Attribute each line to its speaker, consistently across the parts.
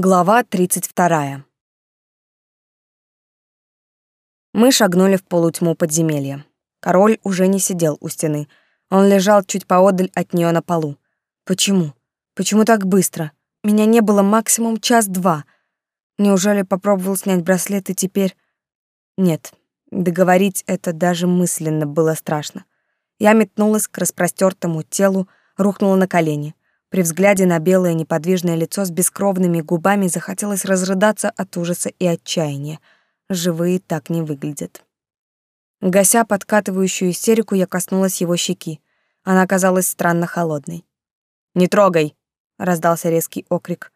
Speaker 1: Глава 32. Мы шагнули в полутьму подземелья. Король уже не сидел у стены. Он лежал чуть поодаль от нее на полу. Почему? Почему так быстро? Меня не было максимум час-два. Неужели попробовал снять браслет и теперь... Нет, договорить это даже мысленно было страшно. Я метнулась к распростертому телу, рухнула на колени. При взгляде на белое неподвижное лицо с бескровными губами захотелось разрыдаться от ужаса и отчаяния. Живые так не выглядят. Гася подкатывающую истерику, я коснулась его щеки. Она оказалась странно холодной. «Не трогай!» — раздался резкий окрик.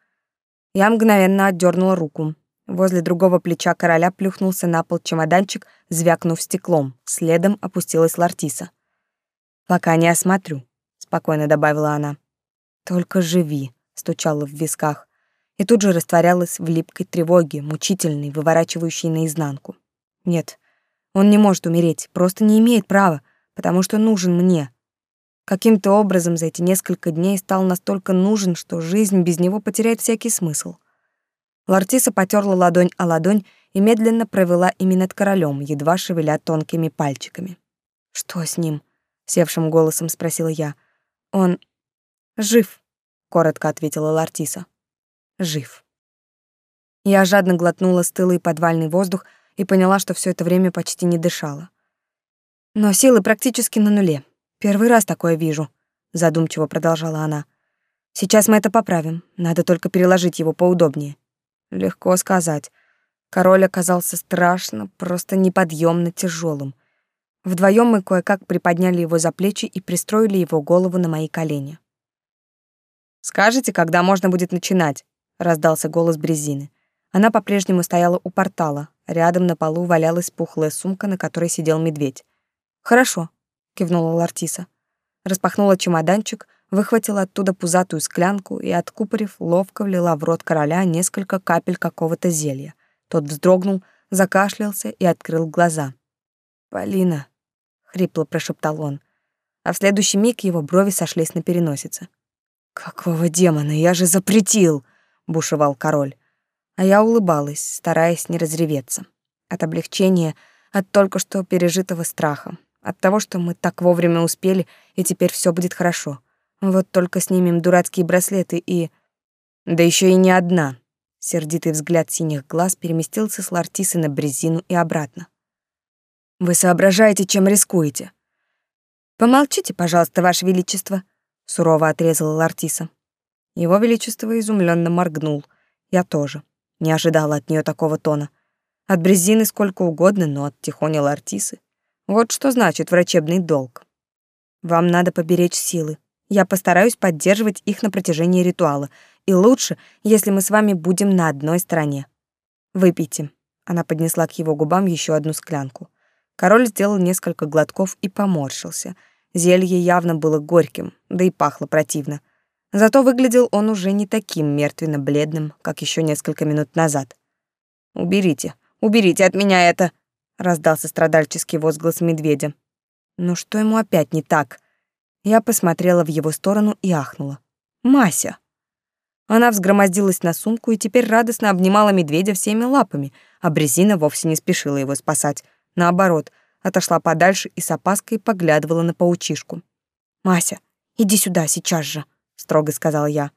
Speaker 1: Я мгновенно отдернула руку. Возле другого плеча короля плюхнулся на пол чемоданчик, звякнув стеклом. Следом опустилась Лартиса. «Пока не осмотрю», — спокойно добавила она. «Только живи», — стучало в висках, и тут же растворялась в липкой тревоге, мучительной, выворачивающей наизнанку. «Нет, он не может умереть, просто не имеет права, потому что нужен мне. Каким-то образом за эти несколько дней стал настолько нужен, что жизнь без него потеряет всякий смысл». Лартиса потерла ладонь о ладонь и медленно провела ими над королем, едва шевеля тонкими пальчиками. «Что с ним?» — севшим голосом спросила я. «Он Жив, коротко ответила Лартиса. Жив. Я жадно глотнула стылый подвальный воздух и поняла, что все это время почти не дышала. Но силы практически на нуле. Первый раз такое вижу, задумчиво продолжала она. Сейчас мы это поправим. Надо только переложить его поудобнее. Легко сказать. Король оказался страшно, просто неподъемно тяжелым. Вдвоем мы кое-как приподняли его за плечи и пристроили его голову на мои колени. Скажите, когда можно будет начинать?» — раздался голос Брезины. Она по-прежнему стояла у портала. Рядом на полу валялась пухлая сумка, на которой сидел медведь. «Хорошо», — кивнула Лартиса. Распахнула чемоданчик, выхватила оттуда пузатую склянку и, откупорив, ловко влила в рот короля несколько капель какого-то зелья. Тот вздрогнул, закашлялся и открыл глаза. «Полина», — хрипло прошептал он, а в следующий миг его брови сошлись на переносице. «Какого демона? Я же запретил!» — бушевал король. А я улыбалась, стараясь не разреветься. От облегчения, от только что пережитого страха, от того, что мы так вовремя успели, и теперь все будет хорошо. Вот только снимем дурацкие браслеты и... Да еще и не одна. Сердитый взгляд синих глаз переместился с Лартисы на Брезину и обратно. «Вы соображаете, чем рискуете?» «Помолчите, пожалуйста, Ваше Величество», сурово отрезала Лартиса. Его величество изумленно моргнул. Я тоже. Не ожидала от нее такого тона. От Брезины сколько угодно, но от Тихони Лартисы. Вот что значит врачебный долг. Вам надо поберечь силы. Я постараюсь поддерживать их на протяжении ритуала. И лучше, если мы с вами будем на одной стороне. Выпейте. Она поднесла к его губам еще одну склянку. Король сделал несколько глотков и поморщился — Зелье явно было горьким, да и пахло противно. Зато выглядел он уже не таким мертвенно-бледным, как еще несколько минут назад. «Уберите, уберите от меня это!» — раздался страдальческий возглас медведя. «Ну что ему опять не так?» Я посмотрела в его сторону и ахнула. «Мася!» Она взгромоздилась на сумку и теперь радостно обнимала медведя всеми лапами, а Брезина вовсе не спешила его спасать. Наоборот, отошла подальше и с опаской поглядывала на паучишку. «Мася, иди сюда сейчас же», — строго сказала я.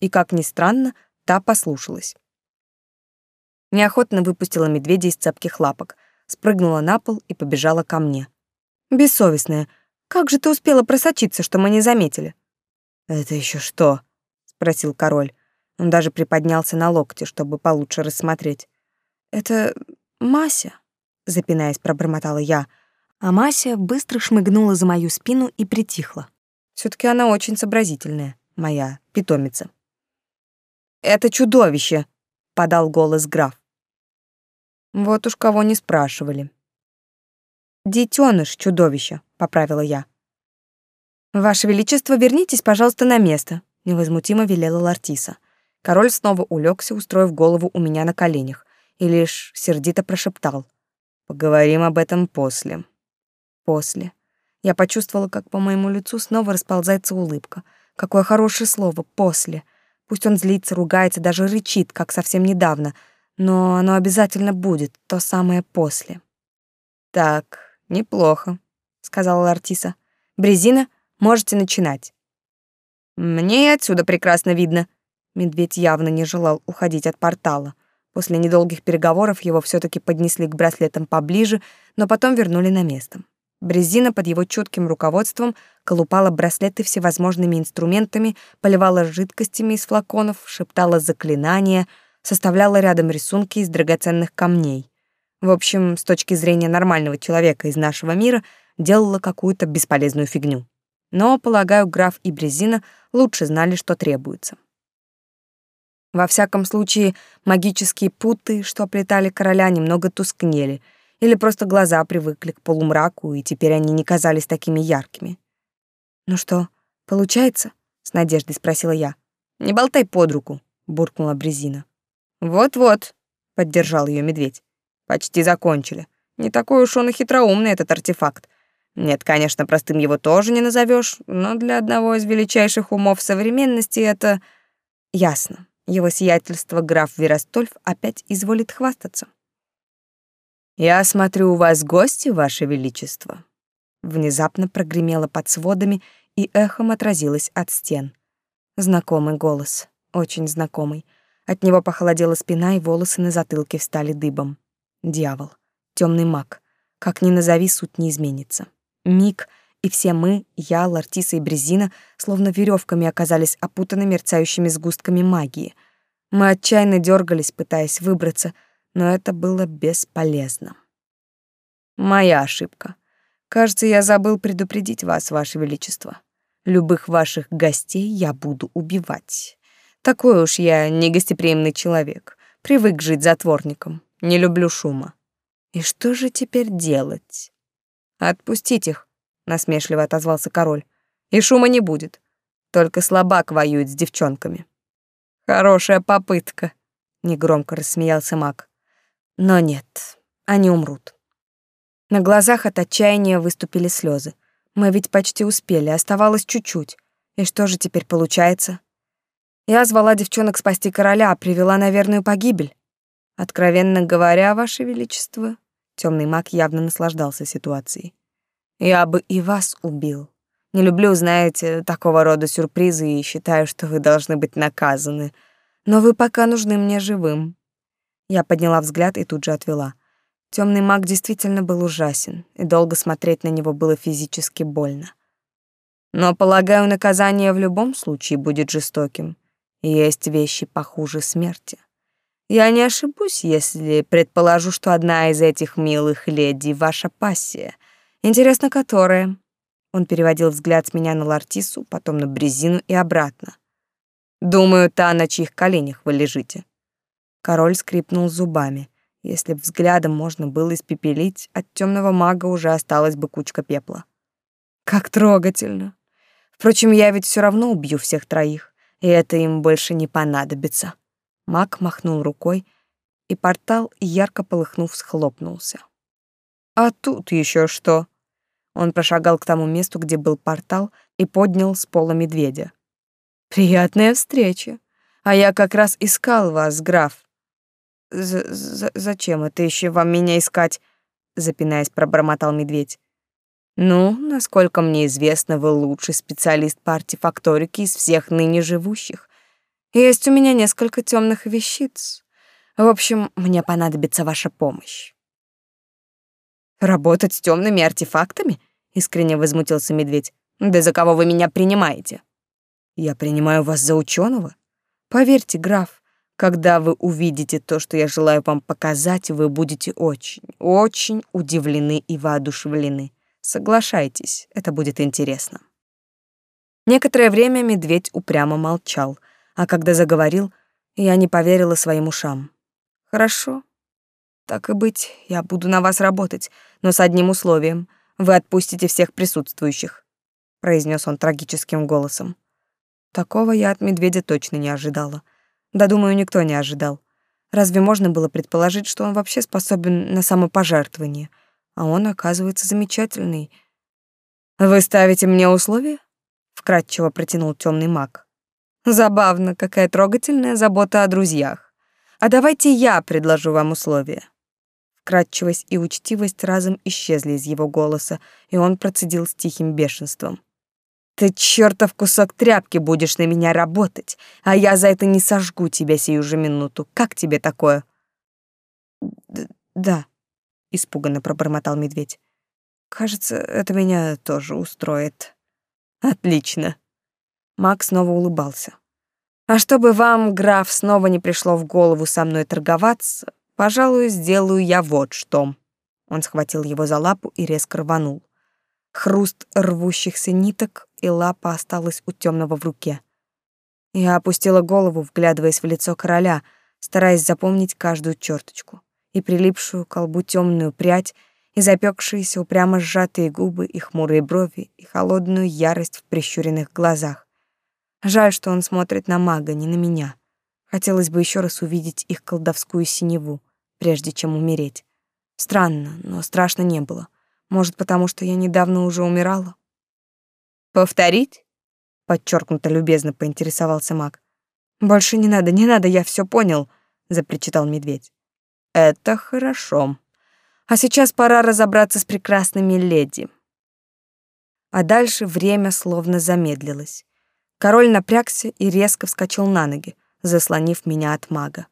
Speaker 1: И, как ни странно, та послушалась. Неохотно выпустила медведя из цепких лапок, спрыгнула на пол и побежала ко мне. «Бессовестная, как же ты успела просочиться, что мы не заметили?» «Это еще что?» — спросил король. Он даже приподнялся на локте, чтобы получше рассмотреть. «Это Мася», запинаясь, пробормотала я, а Мася быстро шмыгнула за мою спину и притихла. все таки она очень сообразительная, моя питомица. «Это чудовище!» — подал голос граф. Вот уж кого не спрашивали. «Детёныш чудовища», — поправила я. «Ваше Величество, вернитесь, пожалуйста, на место», — невозмутимо велела Лартиса. Король снова улегся, устроив голову у меня на коленях, и лишь сердито прошептал — Поговорим об этом после. После. Я почувствовала, как по моему лицу снова расползается улыбка. Какое хорошее слово «после». Пусть он злится, ругается, даже рычит, как совсем недавно, но оно обязательно будет, то самое после.
Speaker 2: «Так, неплохо», — сказала Лартиса.
Speaker 1: «Брезина, можете начинать».
Speaker 2: «Мне и отсюда прекрасно видно».
Speaker 1: Медведь явно не желал уходить от портала. После недолгих переговоров его все таки поднесли к браслетам поближе, но потом вернули на место. Брезина под его чутким руководством колупала браслеты всевозможными инструментами, поливала жидкостями из флаконов, шептала заклинания, составляла рядом рисунки из драгоценных камней. В общем, с точки зрения нормального человека из нашего мира, делала какую-то бесполезную фигню. Но, полагаю, граф и Брезина лучше знали, что требуется. Во всяком случае, магические путы, что оплетали короля, немного тускнели — или просто глаза привыкли к полумраку, и теперь они не казались такими яркими. «Ну что, получается?» — с надеждой спросила я.
Speaker 2: «Не болтай под руку», —
Speaker 1: буркнула Брезина.
Speaker 2: «Вот-вот», — поддержал ее медведь. «Почти закончили. Не такой уж он и хитроумный, этот артефакт. Нет, конечно, простым его тоже не назовешь, но для одного из величайших умов современности это... Ясно. Его сиятельство граф Веростольф опять изволит хвастаться.
Speaker 1: «Я смотрю, у вас гости, ваше величество». Внезапно прогремело под сводами и эхом отразилось от стен. Знакомый голос, очень знакомый. От него похолодела спина, и волосы на затылке встали дыбом. Дьявол, темный маг. Как ни назови, суть не изменится. Миг, и все мы, я, Лартиса и Брезина, словно веревками оказались опутаны мерцающими сгустками магии. Мы отчаянно дергались, пытаясь выбраться — но это было бесполезно. Моя ошибка. Кажется, я забыл предупредить вас, ваше величество. Любых ваших гостей я буду убивать. Такой уж я негостеприимный человек, привык жить затворником, не люблю шума. И что же теперь делать? Отпустить их, насмешливо отозвался король. И шума не будет. Только слабак воюет с девчонками. Хорошая попытка, негромко рассмеялся маг. Но нет, они умрут. На глазах от отчаяния выступили слезы. Мы ведь почти успели, оставалось чуть-чуть. И что же теперь получается? Я звала девчонок спасти короля, а привела на верную погибель. Откровенно говоря, ваше величество, темный маг явно наслаждался ситуацией. Я бы и вас убил. Не люблю, знаете, такого рода сюрпризы и считаю, что вы должны быть наказаны. Но вы пока нужны мне живым. Я подняла взгляд и тут же отвела. Темный маг действительно был ужасен, и долго смотреть на него было физически больно. Но, полагаю, наказание в любом случае будет жестоким. Есть вещи похуже смерти. Я не ошибусь, если предположу, что одна из этих милых леди — ваша пассия. Интересно, которая? Он переводил взгляд с меня на Лартису, потом на Брезину и обратно. Думаю, та, на чьих коленях вы лежите. Король скрипнул зубами. Если взглядом можно было испепелить, от темного мага уже осталась бы кучка пепла. Как трогательно. Впрочем, я ведь все равно убью всех троих, и это им больше не понадобится. Маг махнул рукой, и портал, ярко полыхнув, схлопнулся. А тут еще что? Он прошагал к тому месту, где был портал, и поднял с пола медведя. Приятная встреча. А я как раз искал вас, граф. З «Зачем это еще вам меня искать?» — запинаясь, пробормотал медведь. «Ну, насколько мне известно, вы лучший специалист по артефакторике из всех ныне живущих. Есть у меня несколько темных вещиц. В общем, мне понадобится ваша помощь». «Работать с темными артефактами?» — искренне возмутился медведь. «Да за кого вы меня принимаете?» «Я принимаю вас за ученого. Поверьте, граф, когда вы увидите то, что я желаю вам показать, вы будете очень, очень удивлены и воодушевлены. Соглашайтесь, это будет интересно. Некоторое время медведь упрямо молчал, а когда заговорил, я не поверила своим ушам. Хорошо. Так и быть, я буду на вас работать, но с одним условием. Вы отпустите всех присутствующих, произнес он трагическим голосом. Такого я от медведя точно не ожидала. Да, думаю, никто не ожидал. Разве можно было предположить, что он вообще способен на самопожертвование? А он, оказывается, замечательный. «Вы ставите мне условия?» — вкратчиво протянул темный маг. Забавно, какая трогательная забота о друзьях. А давайте я предложу вам условия. Вкрадчивость и учтивость разом исчезли из его голоса, и он процедил с тихим бешенством. «Ты чертов кусок тряпки будешь на меня работать, а я за это не сожгу тебя сию же минуту. Как тебе такое?» Д «Да», — испуганно пробормотал медведь. «Кажется, это меня тоже устроит». «Отлично». Макс снова улыбался. «А чтобы вам, граф, снова не пришло в голову со мной торговаться, Пожалуй, сделаю я вот что. Он схватил его за лапу и резко рванул. Хруст рвущихся ниток, и лапа осталась у темного в руке. Я опустила голову, вглядываясь в лицо короля, стараясь запомнить каждую черточку, и прилипшую к колбу темную прядь, и запекшиеся упрямо сжатые губы, и хмурые брови, и холодную ярость в прищуренных глазах. Жаль, что он смотрит на мага, не на меня. Хотелось бы еще раз увидеть их колдовскую синеву прежде чем умереть. Странно, но страшно не было. Может, потому что я недавно уже умирала? Повторить? Подчеркнуто любезно поинтересовался маг. Больше не надо, не надо, я все понял, запричитал медведь. Это хорошо. А сейчас пора разобраться с прекрасными леди. А дальше время словно замедлилось. Король напрягся и резко вскочил на ноги, заслонив меня от мага.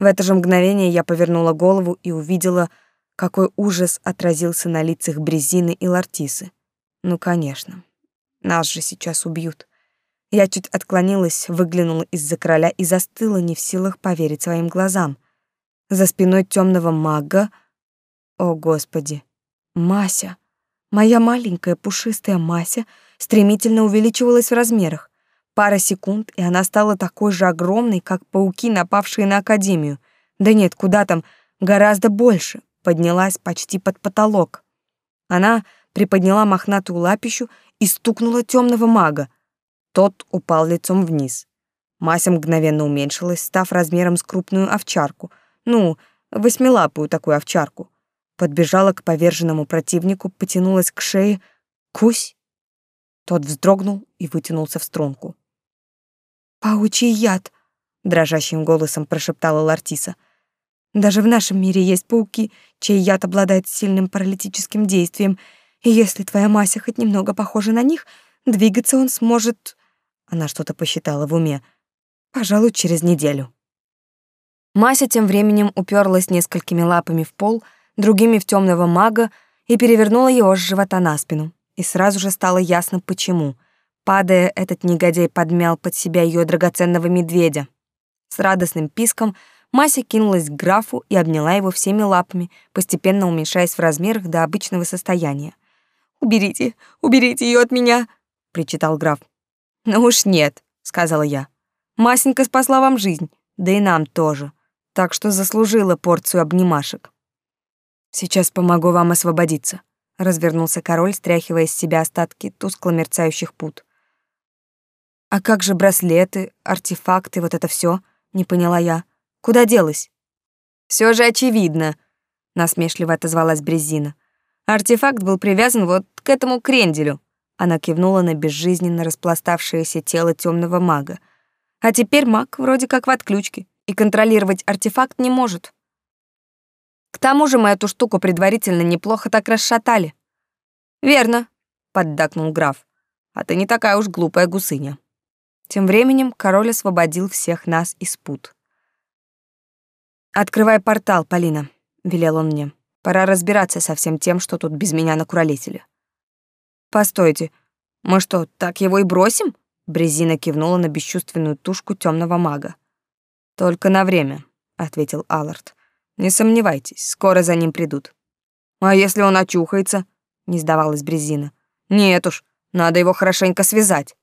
Speaker 1: В это же мгновение я повернула голову и увидела, какой ужас отразился на лицах Брезины и Лартисы. Ну, конечно. Нас же сейчас убьют. Я чуть отклонилась, выглянула из-за короля и застыла, не в силах поверить своим глазам. За спиной темного мага... О, Господи! Мася! Моя маленькая пушистая Мася стремительно увеличивалась в размерах. Пара секунд, и она стала такой же огромной, как пауки, напавшие на Академию. Да нет, куда там, гораздо больше. Поднялась почти под потолок. Она приподняла мохнатую лапищу и стукнула темного мага. Тот упал лицом вниз. Мася мгновенно уменьшилась, став размером с крупную овчарку. Ну, восьмилапую такую овчарку. Подбежала к поверженному противнику, потянулась к шее. Кусь! Тот вздрогнул и вытянулся в струнку. «Паучий яд!» — дрожащим голосом прошептала Лартиса. «Даже в нашем мире есть пауки, чей яд обладает сильным паралитическим действием, и если твоя Мася хоть немного похожа на них, двигаться он сможет...» Она что-то посчитала в уме. «Пожалуй, через неделю». Мася тем временем уперлась несколькими лапами в пол, другими в темного мага и перевернула его с живота на спину. И сразу же стало ясно, почему — Падая, этот негодяй подмял под себя ее драгоценного медведя. С радостным писком Мася кинулась к графу и обняла его всеми лапами, постепенно уменьшаясь в размерах до обычного состояния. «Уберите, уберите ее от меня!» — причитал граф. «Ну уж нет», — сказала я. «Масенька спасла вам жизнь, да и нам тоже, так что заслужила порцию обнимашек». «Сейчас помогу вам освободиться», — развернулся король, стряхивая с себя остатки тускло мерцающих пут. А как же браслеты, артефакты, вот это все? Не поняла я. Куда делась? Все же очевидно, насмешливо отозвалась Брезина. Артефакт был привязан вот к этому кренделю. Она кивнула на безжизненно распластавшееся тело темного мага. А теперь маг вроде как в отключке и контролировать артефакт не может. К тому же мы эту штуку предварительно неплохо так расшатали. Верно, поддакнул граф. А ты не такая уж глупая гусыня. Тем временем король освободил всех нас из пут. «Открывай портал, Полина», — велел он мне. «Пора разбираться со всем тем, что тут без меня накуролесили». «Постойте, мы что, так его и бросим?» Брезина кивнула на бесчувственную тушку темного мага. «Только на время», — ответил Аллард. «Не сомневайтесь, скоро за ним придут». «А если он очухается?» — не сдавалась Брезина. «Нет уж, надо его хорошенько связать».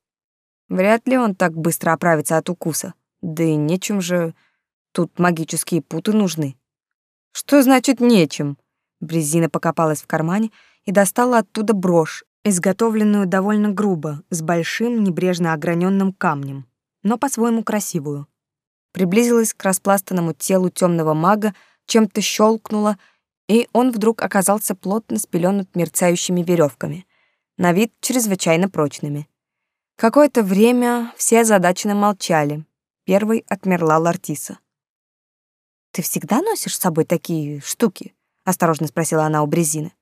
Speaker 1: Вряд ли он так быстро оправится от укуса. Да и нечем же... Тут магические путы нужны. Что значит нечем? Брезина покопалась в кармане и достала оттуда брошь, изготовленную довольно грубо, с большим небрежно ограненным камнем, но по-своему красивую. Приблизилась к распластанному телу темного мага, чем-то щелкнула, и он вдруг оказался плотно спеленут мерцающими веревками, на вид чрезвычайно прочными. Какое-то время все озадаченно молчали. Первой отмерла Лартиса. «Ты всегда носишь с собой такие штуки?» — осторожно спросила она у Брезины.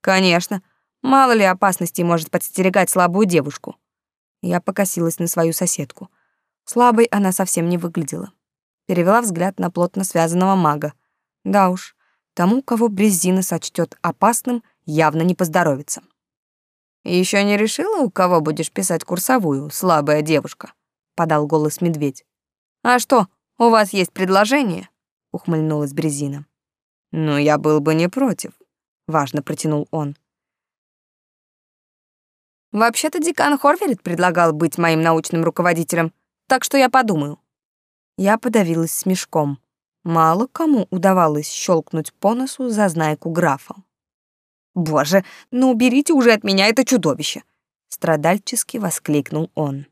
Speaker 2: «Конечно. Мало ли опасностей может подстерегать слабую девушку».
Speaker 1: Я покосилась на свою соседку. Слабой она совсем не выглядела. Перевела взгляд на плотно связанного мага. Да уж, тому, кого Брезина сочтет опасным, явно не поздоровится.
Speaker 2: Еще не решила, у кого будешь писать курсовую, слабая девушка?» — подал голос медведь. «А что, у вас есть предложение?» — ухмыльнулась Брезина. «Ну, я был бы не против», — важно протянул он. Вообще-то декан Хорверит предлагал быть моим научным руководителем, так что я подумаю.
Speaker 1: Я подавилась смешком. Мало кому удавалось щелкнуть по носу за знайку графа.
Speaker 2: «Боже, ну уберите уже от меня это чудовище!»
Speaker 1: Страдальчески воскликнул он.